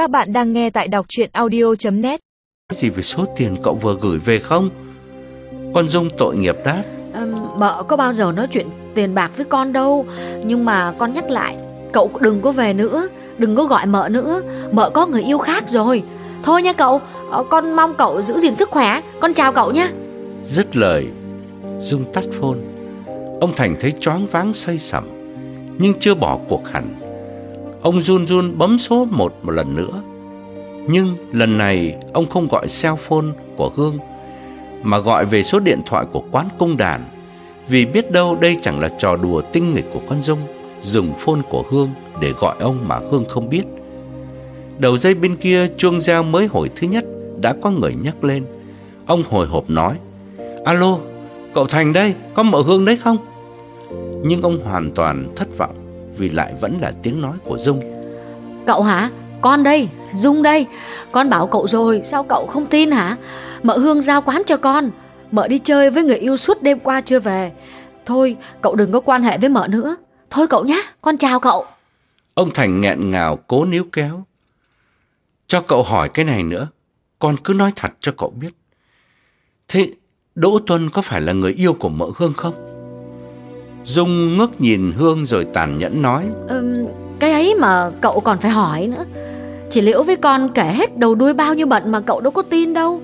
Các bạn đang nghe tại đọc chuyện audio.net gì về số tiền cậu vừa gửi về không? Con Dung tội nghiệp đáp. À, Mợ có bao giờ nói chuyện tiền bạc với con đâu. Nhưng mà con nhắc lại Cậu đừng có về nữa Đừng có gọi mợ nữa. Mợ có người yêu khác rồi. Thôi nha cậu ờ, Con mong cậu giữ gìn sức khỏe. Con chào cậu nha. Dứt lời Dung tắt phone. Ông Thành thấy choáng váng say sẩm Nhưng chưa bỏ cuộc hẳn Ông run run bấm số một một lần nữa. Nhưng lần này ông không gọi cell phone của Hương Mà gọi về số điện thoại của quán công đàn. Vì biết đâu đây chẳng là trò đùa tinh nghịch của con Dung Dùng phone của Hương để gọi ông mà Hương không biết. Đầu dây bên kia chuông reo mới hồi thứ nhất Đã có người nhắc lên. Ông hồi hộp nói Alo, cậu Thành đây, có mợ Hương đấy không? Nhưng ông hoàn toàn thất vọng. Vì lại vẫn là tiếng nói của Dung. Cậu hả? Con đây, Dung đây. Con bảo cậu rồi, sao cậu không tin hả? Mợ Hương giao quán cho con. Mợ đi chơi với người yêu suốt đêm qua chưa về. Thôi, cậu đừng có quan hệ với mợ nữa. Thôi cậu nhé, con chào cậu. Ông Thành nghẹn ngào cố níu kéo. Cho cậu hỏi cái này nữa Con cứ nói thật cho cậu biết. Thế Đỗ Tuân có phải là người yêu của mợ Hương không? Dung ngước nhìn Hương rồi tàn nhẫn nói. Ừm, Cái ấy mà cậu còn phải hỏi nữa. Chỉ liễu với con kể hết đầu đuôi bao nhiêu bận mà cậu đâu có tin đâu.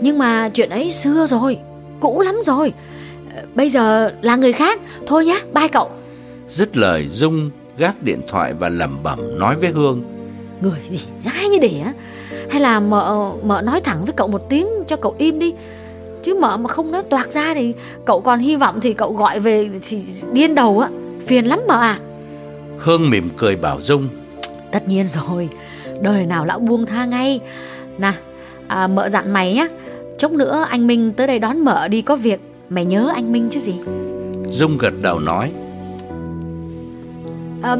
Nhưng mà chuyện ấy xưa rồi Cũ lắm rồi. Ờ, Bây giờ là người khác. Thôi nhá, bye cậu. Dứt lời Dung gác điện thoại và lẩm bẩm nói với Hương. Người gì dai như đỉa. Hay là mợ, mợ nói thẳng với cậu một tiếng cho cậu im đi Chứ mợ mà không nói toạc ra thì cậu còn hy vọng thì cậu gọi về thì điên đầu á. Phiền lắm mợ à. Hương mỉm cười bảo Dung. Tất nhiên rồi Đời nào lão buông tha ngay. Nà à, mợ dặn mày nhá. Chốc nữa anh Minh tới đây đón mợ đi có việc. Mày nhớ anh Minh chứ gì? Dung gật đầu nói. À,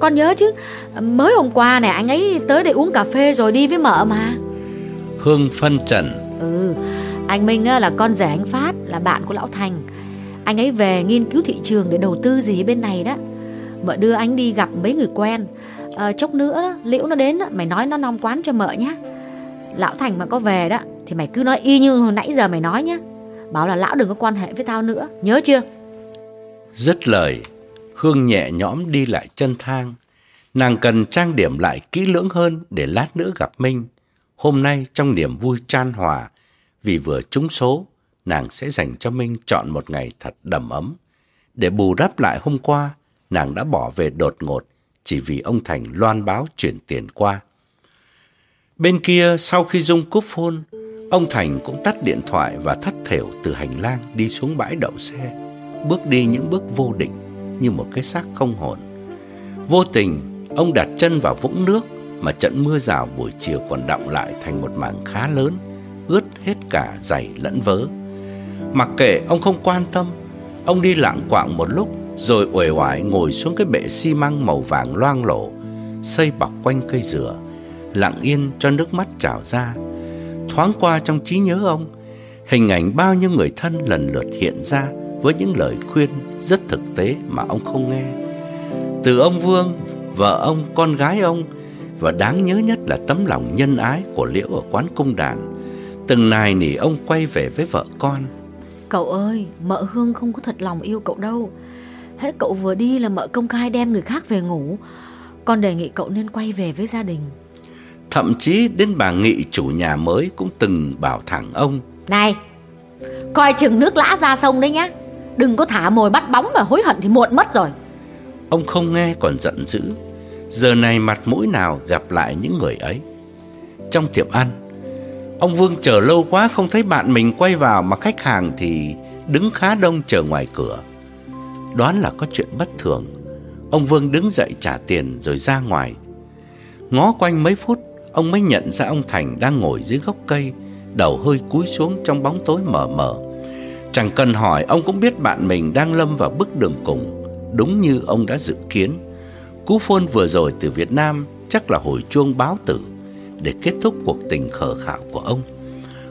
Con nhớ chứ. Mới hôm qua này anh ấy tới đây uống cà phê rồi đi với mợ mà. Hương phân trần. Ừ anh Minh là con rể anh Phát Là bạn của lão Thành. Anh ấy về nghiên cứu thị trường để đầu tư gì bên này đó. Mợ đưa anh đi gặp mấy người quen. À, Chốc nữa đó, Liễu nó đến đó, Mày nói nó nom quán cho mợ nhá. Lão Thành mà có về đó Thì mày cứ nói y như hồi nãy giờ mày nói nhá. Bảo là lão đừng có quan hệ với tao nữa Nhớ chưa? Dứt lời Hương nhẹ nhõm đi lại chân thang. Nàng cần trang điểm lại kỹ lưỡng hơn Để lát nữa gặp Minh. Hôm nay trong niềm vui chan hòa vì vừa trúng số, Nàng sẽ dành cho Minh chọn một ngày thật đầm ấm. Để bù đắp lại hôm qua, Nàng đã bỏ về đột ngột, Chỉ vì ông Thành loan báo chuyển tiền qua. Bên kia, sau khi Dung cúp phone, Ông Thành cũng tắt điện thoại và thất thểu từ hành lang đi xuống bãi đậu xe, Bước đi những bước vô định như một cái xác không hồn. Vô tình, ông đặt chân vào vũng nước Mà trận mưa rào buổi chiều còn đọng lại thành một mảng khá lớn. Ướt hết cả giày lẫn vớ. Mặc kệ ông không quan tâm Ông đi lạng quạng một lúc Rồi uể oải ngồi xuống cái bệ xi măng màu vàng loang lổ Xây bọc quanh cây dừa Lặng yên cho nước mắt trào ra. Thoáng qua trong trí nhớ ông Hình ảnh bao nhiêu người thân lần lượt hiện ra Với những lời khuyên rất thực tế mà ông không nghe. Từ ông Vương, vợ ông, con gái ông Và đáng nhớ nhất là tấm lòng nhân ái của Liễu ở quán cung đàn Từng nài nỉ ông quay về với vợ con. Cậu ơi Mợ Hương không có thật lòng yêu cậu đâu. Hết cậu vừa đi là mợ công khai đem người khác về ngủ. Con đề nghị cậu nên quay về với gia đình. Thậm chí đến bà Nghị chủ nhà mới cũng từng bảo thẳng ông. Này Coi chừng nước lã ra sông đấy nhá. Đừng có thả mồi bắt bóng mà hối hận thì muộn mất rồi. Ông không nghe còn giận dữ. Giờ này mặt mũi nào gặp lại những người ấy? Trong tiệm ăn Ông Vương chờ lâu quá không thấy bạn mình quay vào Mà khách hàng thì đứng khá đông chờ ngoài cửa. Đoán là có chuyện bất thường. Ông Vương đứng dậy trả tiền rồi ra ngoài. Ngó quanh mấy phút, Ông mới nhận ra ông Thành đang ngồi dưới gốc cây, Đầu hơi cúi xuống trong bóng tối mờ mờ. Chẳng cần hỏi, ông cũng biết bạn mình đang lâm vào bước đường cùng, Đúng như ông đã dự kiến. Cú phôn vừa rồi từ Việt Nam chắc là hồi chuông báo tử. Để kết thúc cuộc tình khờ khạo của ông.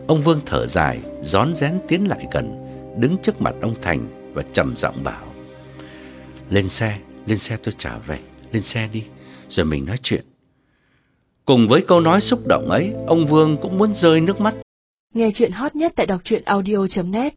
Ông Vương thở dài, rón rén tiến lại gần Đứng trước mặt ông Thành và trầm giọng bảo Lên xe, lên xe tôi trả về Lên xe đi, rồi mình nói chuyện. Cùng với câu nói xúc động ấy, ông Vương cũng muốn rơi nước mắt. Nghe chuyện hot nhất tại đọc truyện audio.net